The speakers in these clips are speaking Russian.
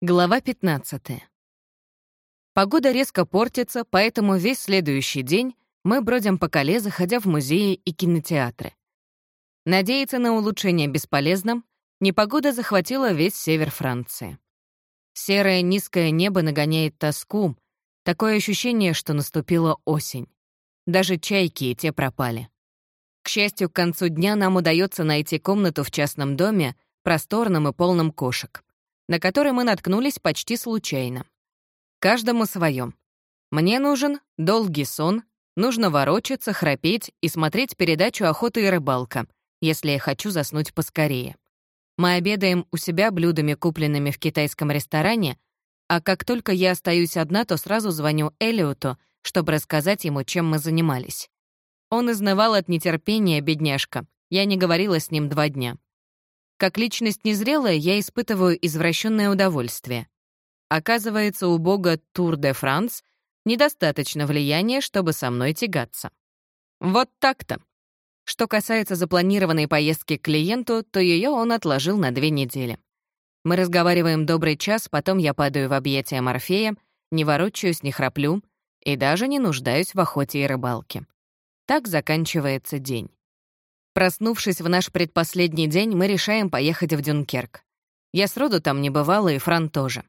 Глава 15. Погода резко портится, поэтому весь следующий день мы бродим по Кале, заходя в музеи и кинотеатры. Надеяться на улучшение бесполезно, непогода захватила весь север Франции. Серое низкое небо нагоняет тоску, такое ощущение, что наступила осень. Даже чайки и те пропали. К счастью, к концу дня нам удается найти комнату в частном доме, просторном и полном кошек на который мы наткнулись почти случайно. Каждому своем. Мне нужен долгий сон, нужно ворочаться, храпеть и смотреть передачу «Охота и рыбалка», если я хочу заснуть поскорее. Мы обедаем у себя блюдами, купленными в китайском ресторане, а как только я остаюсь одна, то сразу звоню Элиоту, чтобы рассказать ему, чем мы занимались. Он изнывал от нетерпения, бедняжка. Я не говорила с ним два дня. Как личность незрелая, я испытываю извращенное удовольствие. Оказывается, у бога Тур де Франс недостаточно влияния, чтобы со мной тягаться. Вот так-то. Что касается запланированной поездки к клиенту, то ее он отложил на две недели. Мы разговариваем добрый час, потом я падаю в объятия Морфея, не ворочаюсь, не храплю и даже не нуждаюсь в охоте и рыбалке. Так заканчивается день. Проснувшись в наш предпоследний день, мы решаем поехать в Дюнкерк. Я сроду там не бывала, и Фран тоже.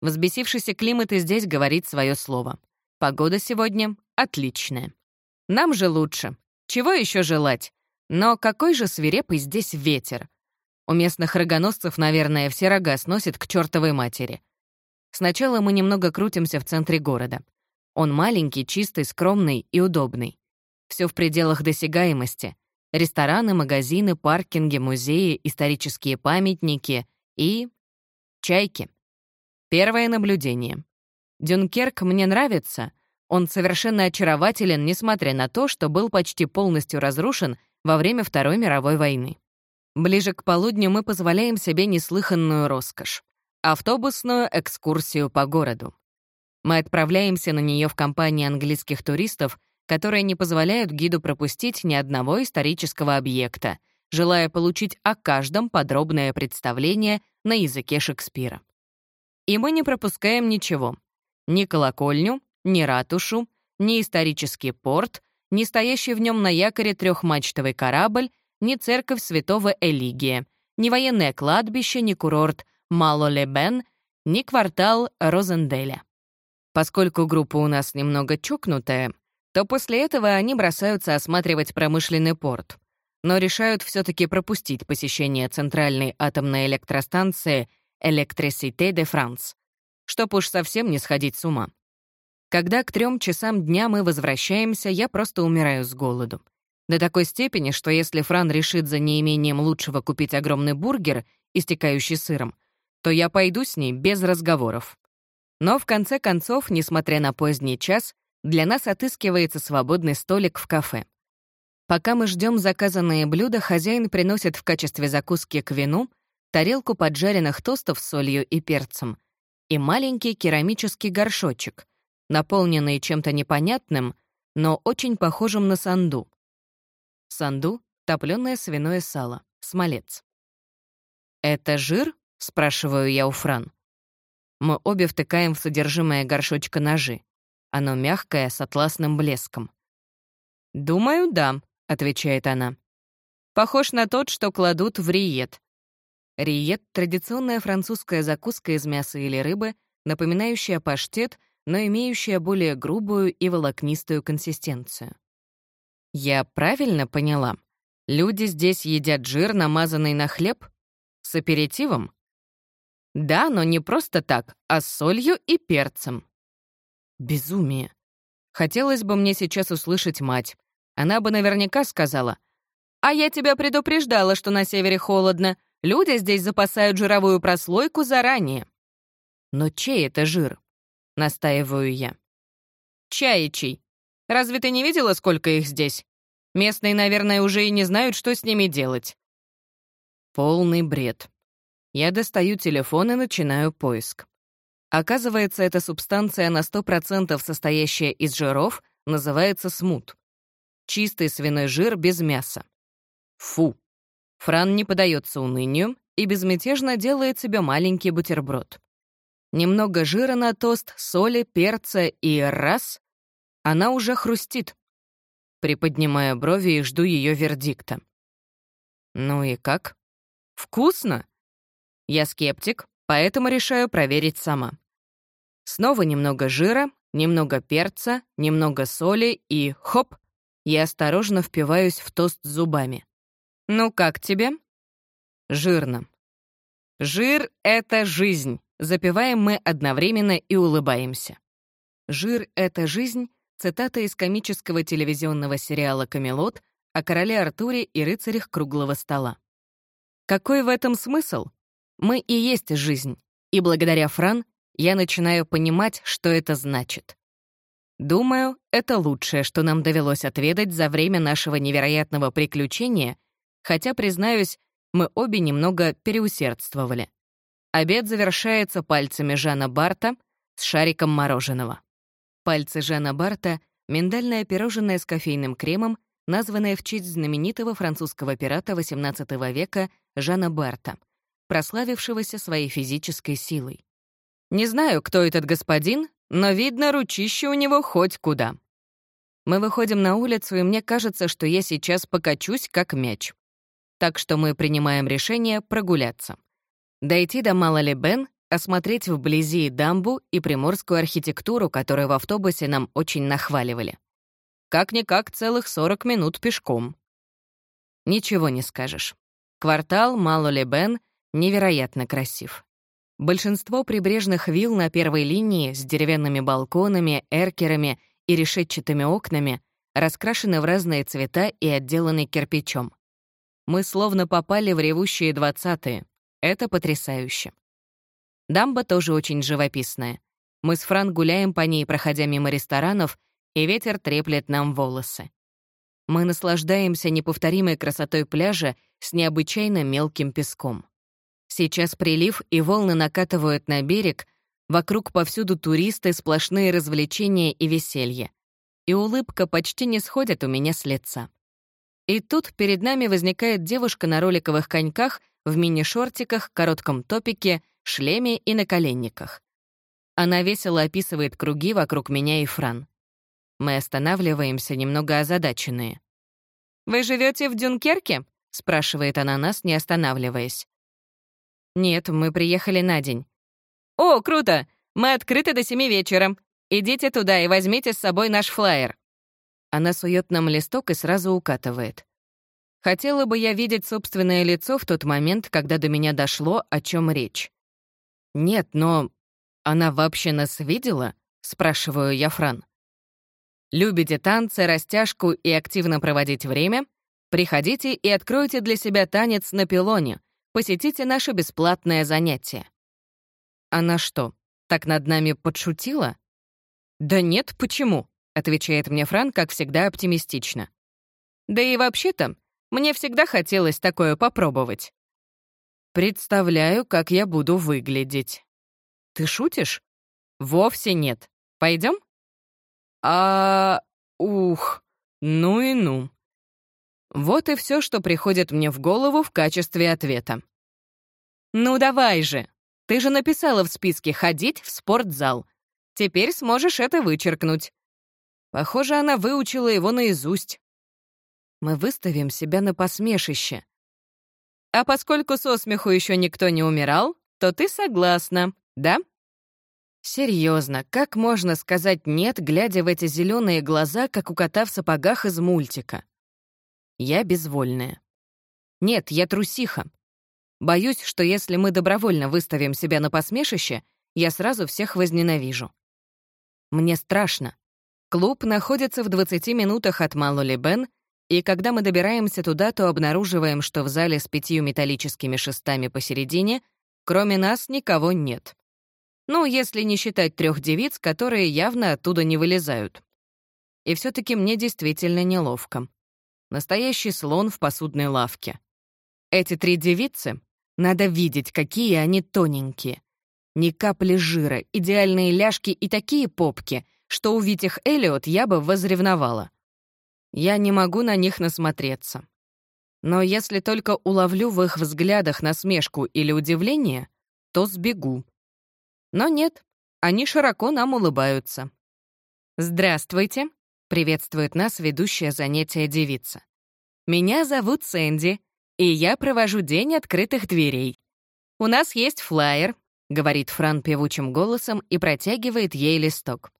Взбесившийся климат и здесь говорит свое слово. Погода сегодня отличная. Нам же лучше. Чего еще желать? Но какой же свирепый здесь ветер. У местных рогоносцев, наверное, все рога сносят к чертовой матери. Сначала мы немного крутимся в центре города. Он маленький, чистый, скромный и удобный. Все в пределах досягаемости. Рестораны, магазины, паркинги, музеи, исторические памятники и... чайки. Первое наблюдение. Дюнкерк мне нравится. Он совершенно очарователен, несмотря на то, что был почти полностью разрушен во время Второй мировой войны. Ближе к полудню мы позволяем себе неслыханную роскошь — автобусную экскурсию по городу. Мы отправляемся на нее в компании английских туристов — которые не позволяют гиду пропустить ни одного исторического объекта, желая получить о каждом подробное представление на языке Шекспира. И мы не пропускаем ничего. Ни колокольню, ни ратушу, ни исторический порт, ни стоящий в нем на якоре трехмачтовый корабль, ни церковь святого Элигия, ни военное кладбище, ни курорт Мало-Лебен, ни квартал Розенделя. Поскольку группа у нас немного чокнутая, то после этого они бросаются осматривать промышленный порт, но решают все таки пропустить посещение центральной атомной электростанции Электрисите де Франс, чтоб уж совсем не сходить с ума. Когда к трем часам дня мы возвращаемся, я просто умираю с голоду. До такой степени, что если Фран решит за неимением лучшего купить огромный бургер, истекающий сыром, то я пойду с ней без разговоров. Но в конце концов, несмотря на поздний час, для нас отыскивается свободный столик в кафе. Пока мы ждем заказанные блюда, хозяин приносит в качестве закуски к вину тарелку поджаренных тостов с солью и перцем и маленький керамический горшочек, наполненный чем-то непонятным, но очень похожим на санду. Санду — топленое свиное сало, смолец. «Это жир?» — спрашиваю я у Фран. Мы обе втыкаем в содержимое горшочка ножи. Оно мягкое, с атласным блеском. «Думаю, да», — отвечает она. «Похож на тот, что кладут в риет». Риет — традиционная французская закуска из мяса или рыбы, напоминающая паштет, но имеющая более грубую и волокнистую консистенцию. Я правильно поняла? Люди здесь едят жир, намазанный на хлеб? С аперитивом? Да, но не просто так, а с солью и перцем. Безумие. Хотелось бы мне сейчас услышать мать. Она бы наверняка сказала, «А я тебя предупреждала, что на севере холодно. Люди здесь запасают жировую прослойку заранее». «Но чей это жир?» — настаиваю я. «Чаячий. Разве ты не видела, сколько их здесь? Местные, наверное, уже и не знают, что с ними делать». Полный бред. Я достаю телефон и начинаю поиск. Оказывается, эта субстанция на 100% состоящая из жиров называется смут. Чистый свиной жир без мяса. Фу. Фран не подается унынию и безмятежно делает себе маленький бутерброд. Немного жира на тост, соли, перца и раз — она уже хрустит. Приподнимая брови и жду ее вердикта. Ну и как? Вкусно? Я скептик, поэтому решаю проверить сама. Снова немного жира, немного перца, немного соли и хоп, я осторожно впиваюсь в тост зубами. «Ну как тебе?» «Жирно». «Жир — это жизнь», — запиваем мы одновременно и улыбаемся. «Жир — это жизнь» — цитата из комического телевизионного сериала «Камелот» о короле Артуре и рыцарях круглого стола. Какой в этом смысл? Мы и есть жизнь, и благодаря Фран я начинаю понимать, что это значит. Думаю, это лучшее, что нам довелось отведать за время нашего невероятного приключения, хотя, признаюсь, мы обе немного переусердствовали. Обед завершается пальцами Жана Барта с шариком мороженого. Пальцы Жана Барта — миндальное пирожное с кофейным кремом, названное в честь знаменитого французского пирата XVIII века Жана Барта, прославившегося своей физической силой. Не знаю, кто этот господин, но видно, ручище у него хоть куда. Мы выходим на улицу, и мне кажется, что я сейчас покачусь, как мяч. Так что мы принимаем решение прогуляться. Дойти до Малали-Бен, осмотреть вблизи дамбу и приморскую архитектуру, которую в автобусе нам очень нахваливали. Как-никак целых 40 минут пешком. Ничего не скажешь. Квартал Малали-Бен невероятно красив. Большинство прибрежных вилл на первой линии с деревянными балконами, эркерами и решетчатыми окнами раскрашены в разные цвета и отделаны кирпичом. Мы словно попали в ревущие двадцатые. Это потрясающе. Дамба тоже очень живописная. Мы с Фран гуляем по ней, проходя мимо ресторанов, и ветер треплет нам волосы. Мы наслаждаемся неповторимой красотой пляжа с необычайно мелким песком. Сейчас прилив, и волны накатывают на берег, вокруг повсюду туристы, сплошные развлечения и веселье. И улыбка почти не сходит у меня с лица. И тут перед нами возникает девушка на роликовых коньках в мини-шортиках, коротком топике, шлеме и наколенниках. Она весело описывает круги вокруг меня и Фран. Мы останавливаемся, немного озадаченные. «Вы живете в Дюнкерке?» — спрашивает она нас, не останавливаясь. «Нет, мы приехали на день». «О, круто! Мы открыты до семи вечера. Идите туда и возьмите с собой наш флаер». Она сует нам листок и сразу укатывает. Хотела бы я видеть собственное лицо в тот момент, когда до меня дошло, о чем речь. «Нет, но она вообще нас видела?» — спрашиваю я Фран. «Любите танцы, растяжку и активно проводить время? Приходите и откройте для себя танец на пилоне, посетите наше бесплатное занятие». «Она что, так над нами подшутила?» «Да нет, почему?» — отвечает мне Фран, как всегда, оптимистично. «Да и вообще-то, мне всегда хотелось такое попробовать». «Представляю, как я буду выглядеть». «Ты шутишь?» «Вовсе нет. Пойдем?» «А... ух, ну и ну». Вот и все, что приходит мне в голову в качестве ответа. «Ну давай же! Ты же написала в списке «ходить в спортзал». Теперь сможешь это вычеркнуть». Похоже, она выучила его наизусть. Мы выставим себя на посмешище. А поскольку со смеху еще никто не умирал, то ты согласна, да? Серьезно, как можно сказать «нет», глядя в эти зеленые глаза, как у кота в сапогах из мультика? Я безвольная. Нет, я трусиха. Боюсь, что если мы добровольно выставим себя на посмешище, я сразу всех возненавижу. Мне страшно. Клуб находится в 20 минутах от Малоли-Бен, и когда мы добираемся туда, то обнаруживаем, что в зале с пятью металлическими шестами посередине, кроме нас, никого нет. Ну, если не считать трех девиц, которые явно оттуда не вылезают. И все таки мне действительно неловко. Настоящий слон в посудной лавке. Эти три девицы, надо видеть, какие они тоненькие. Ни капли жира, идеальные ляжки и такие попки, что увидев их Элиот, я бы возревновала. Я не могу на них насмотреться. Но если только уловлю в их взглядах насмешку или удивление, то сбегу. Но нет, они широко нам улыбаются. «Здравствуйте», — приветствует нас ведущая занятия девица. «Меня зовут Сэнди, и я провожу день открытых дверей. У нас есть флаер», — говорит Фран певучим голосом и протягивает ей листок.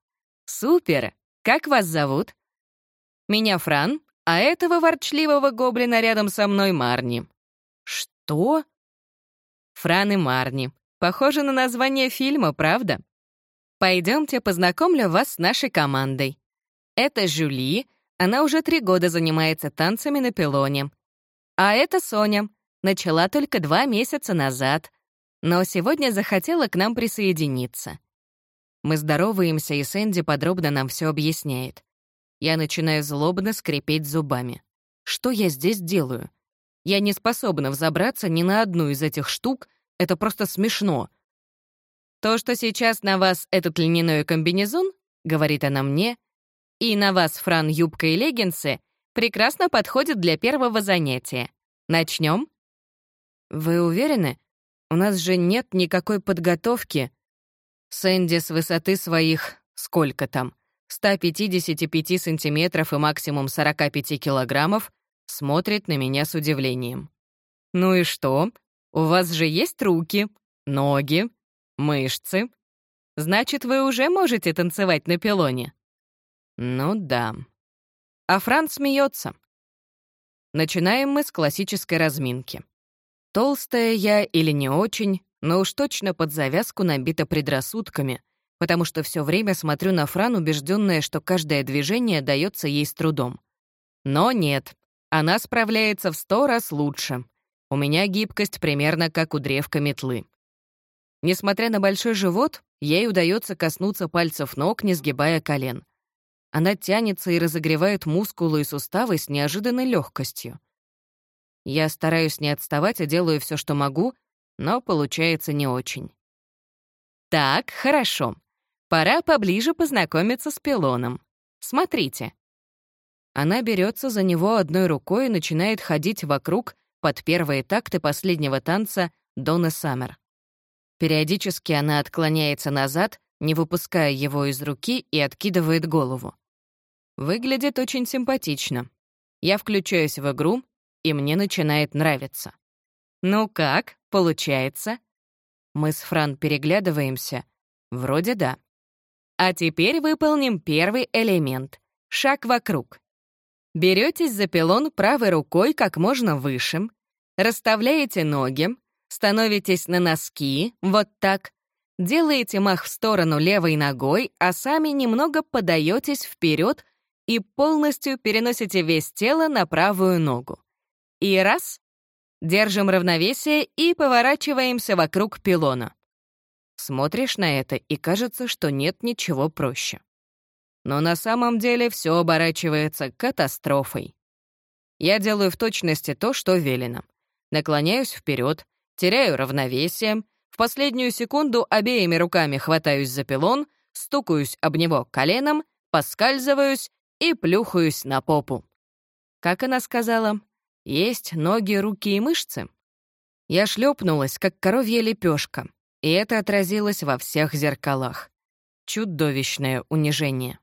«Супер! Как вас зовут?» «Меня Фран, а этого ворчливого гоблина рядом со мной Марни». «Что?» «Фран и Марни. Похоже на название фильма, правда?» Пойдемте познакомлю вас с нашей командой. Это Жюли, она уже три года занимается танцами на пилоне. А это Соня, начала только два месяца назад, но сегодня захотела к нам присоединиться. Мы здороваемся, и Сэнди подробно нам все объясняет. Я начинаю злобно скрипеть зубами. Что я здесь делаю? Я не способна взобраться ни на одну из этих штук, это просто смешно — «То, что сейчас на вас этот льняной комбинезон, — говорит она мне, — и на вас, Фран, юбка и леггинсы, прекрасно подходит для первого занятия. Начнем? «Вы уверены? У нас же нет никакой подготовки». Сэнди с высоты своих, сколько там, 155 сантиметров и максимум 45 килограммов, смотрит на меня с удивлением. «Ну и что? У вас же есть руки, ноги, Мышцы. Значит, вы уже можете танцевать на пилоне? Ну да. А Франц смеется. Начинаем мы с классической разминки. Толстая я или не очень, но уж точно под завязку набита предрассудками, потому что все время смотрю на Фран, убежденная, что каждое движение дается ей с трудом. Но нет, она справляется в сто раз лучше. У меня гибкость примерно как у древка метлы. Несмотря на большой живот, ей удается коснуться пальцев ног, не сгибая колен. Она тянется и разогревает мускулы и суставы с неожиданной легкостью. Я стараюсь не отставать и делаю все, что могу, но получается не очень. Так, хорошо. Пора поближе познакомиться с пилоном. Смотрите. Она берется за него одной рукой и начинает ходить вокруг под первые такты последнего танца Дона Саммер. Периодически она отклоняется назад, не выпуская его из руки и откидывает голову. Выглядит очень симпатично. Я включаюсь в игру, и мне начинает нравиться. «Ну как, получается?» Мы с Фран переглядываемся. Вроде да. А теперь выполним первый элемент — шаг вокруг. Беретесь за пилон правой рукой как можно выше, расставляете ноги, Становитесь на носки, вот так. Делаете мах в сторону левой ногой, а сами немного подаетесь вперед и полностью переносите вес тела на правую ногу. И раз. Держим равновесие и поворачиваемся вокруг пилона. Смотришь на это, и кажется, что нет ничего проще. Но на самом деле все оборачивается катастрофой. Я делаю в точности то, что велено. Наклоняюсь вперед, теряю равновесие, в последнюю секунду обеими руками хватаюсь за пилон, стукаюсь об него коленом, поскальзываюсь и плюхаюсь на попу. Как она сказала, есть ноги, руки и мышцы. Я шлепнулась, как коровья лепешка, и это отразилось во всех зеркалах. Чудовищное унижение.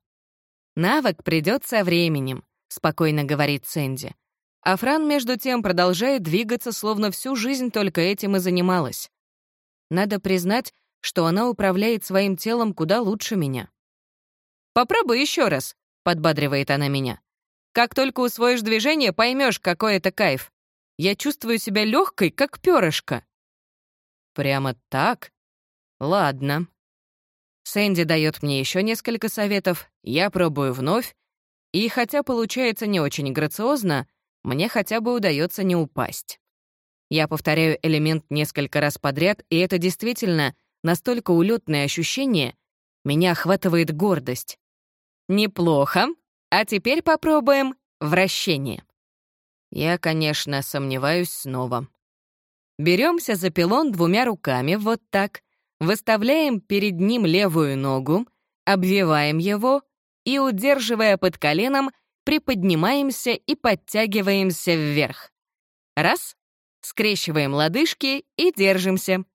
«Навык придет со временем», — спокойно говорит Сэнди. А Фран, между тем, продолжает двигаться, словно всю жизнь только этим и занималась. Надо признать, что она управляет своим телом куда лучше меня. «Попробуй еще раз», — подбадривает она меня. «Как только усвоишь движение, поймешь, какой это кайф. Я чувствую себя легкой, как перышко». «Прямо так? Ладно». Сэнди дает мне еще несколько советов, я пробую вновь, и хотя получается не очень грациозно, мне хотя бы удается не упасть. Я повторяю элемент несколько раз подряд, и это действительно настолько улетное ощущение, меня охватывает гордость. Неплохо. А теперь попробуем вращение. Я, конечно, сомневаюсь снова. Беремся за пилон двумя руками, вот так, выставляем перед ним левую ногу, обвиваем его и, удерживая под коленом, приподнимаемся и подтягиваемся вверх. Раз, скрещиваем лодыжки и держимся.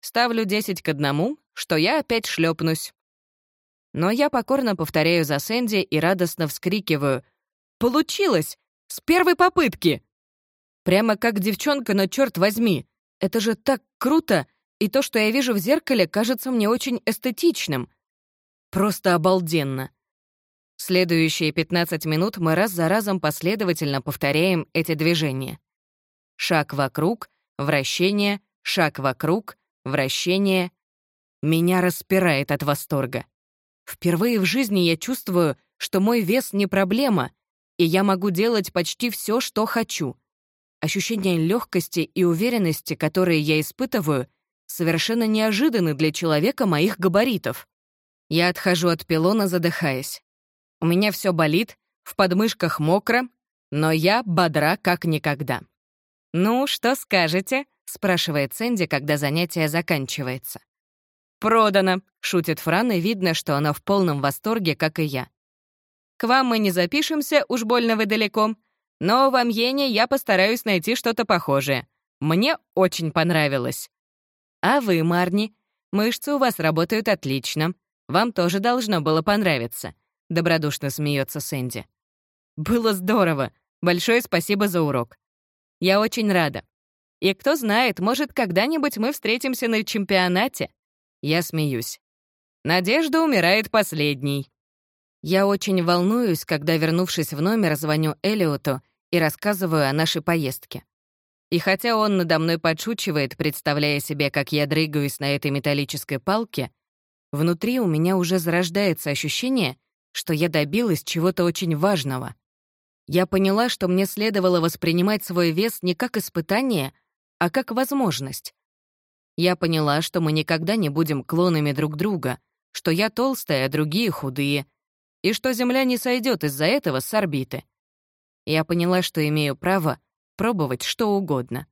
Ставлю 10 к одному, что я опять шлепнусь. Но я покорно повторяю за Сэнди и радостно вскрикиваю. «Получилось! С первой попытки!» Прямо как девчонка, но черт возьми, это же так круто, и то, что я вижу в зеркале, кажется мне очень эстетичным. Просто обалденно. Следующие 15 минут мы раз за разом последовательно повторяем эти движения. Шаг вокруг, вращение, шаг вокруг, вращение. Меня распирает от восторга. Впервые в жизни я чувствую, что мой вес не проблема, и я могу делать почти все, что хочу. Ощущение легкости и уверенности, которые я испытываю, совершенно неожиданны для человека моих габаритов. Я отхожу от пилона, задыхаясь. У меня все болит, в подмышках мокро, но я бодра как никогда. «Ну, что скажете?» — спрашивает Сэнди, когда занятие заканчивается. «Продано», — шутит Фран, и видно, что она в полном восторге, как и я. «К вам мы не запишемся, уж больно вы далеко, но в Амьене я постараюсь найти что-то похожее. Мне очень понравилось. А вы, Марни, мышцы у вас работают отлично. Вам тоже должно было понравиться. Добродушно смеется Сэнди. Было здорово. Большое спасибо за урок. Я очень рада. И кто знает, может, когда-нибудь мы встретимся на чемпионате. Я смеюсь. Надежда умирает последней. Я очень волнуюсь, когда, вернувшись в номер, звоню Элиоту и рассказываю о нашей поездке. И хотя он надо мной подшучивает, представляя себе, как я дрыгаюсь на этой металлической палке, внутри у меня уже зарождается ощущение, что я добилась чего-то очень важного. Я поняла, что мне следовало воспринимать свой вес не как испытание, а как возможность. Я поняла, что мы никогда не будем клонами друг друга, что я толстая, а другие худые, и что Земля не сойдет из-за этого с орбиты. Я поняла, что имею право пробовать что угодно.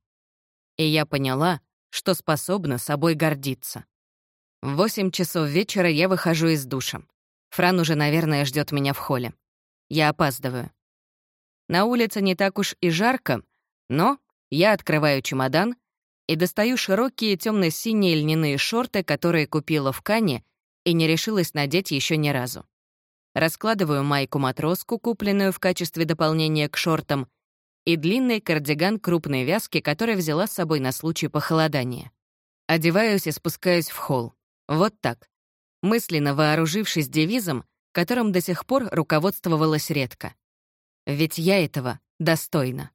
И я поняла, что способна собой гордиться. В 8 часов вечера я выхожу из душа. Фран уже, наверное, ждет меня в холле. Я опаздываю. На улице не так уж и жарко, но я открываю чемодан и достаю широкие темно синие льняные шорты, которые купила в Кане и не решилась надеть еще ни разу. Раскладываю майку-матроску, купленную в качестве дополнения к шортам, и длинный кардиган крупной вязки, который взяла с собой на случай похолодания. Одеваюсь и спускаюсь в холл. Вот так. Мысленно вооружившись девизом, которым до сих пор руководствовалась редко. Ведь я этого достойна.